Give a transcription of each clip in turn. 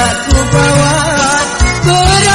tidak ku bawa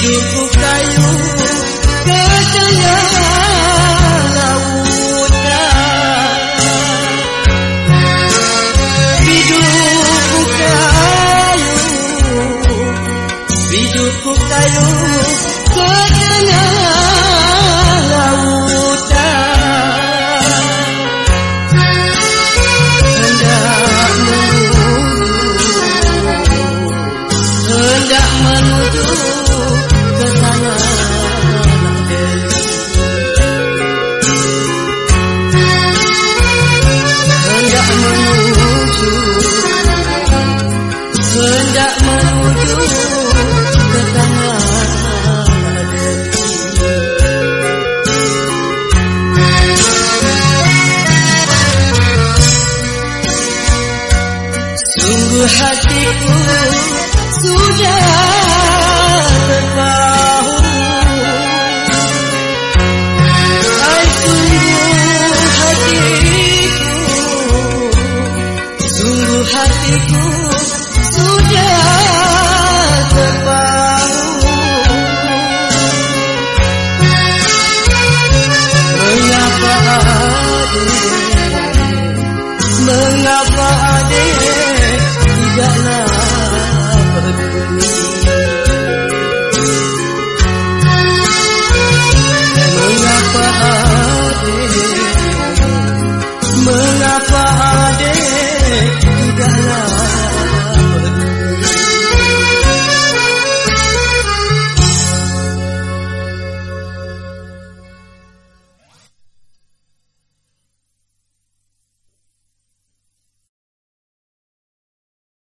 hidupku kayu Kecaya lautnya. Hidupku kayu Hidupku kayu hatiku sudah